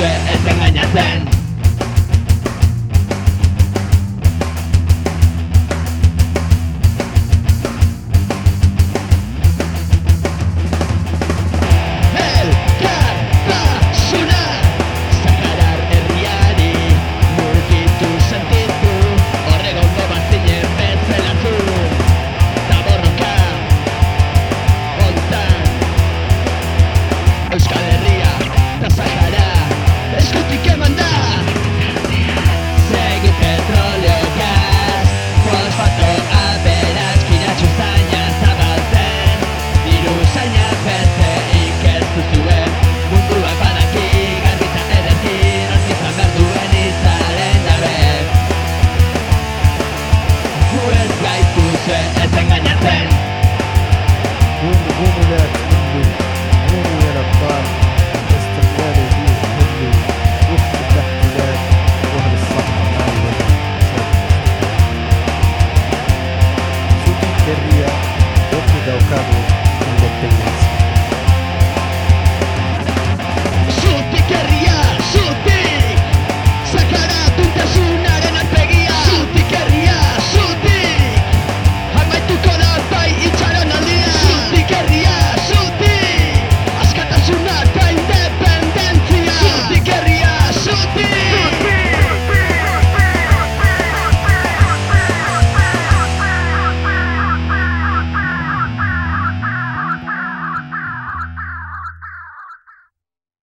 Zaude ez engainatzen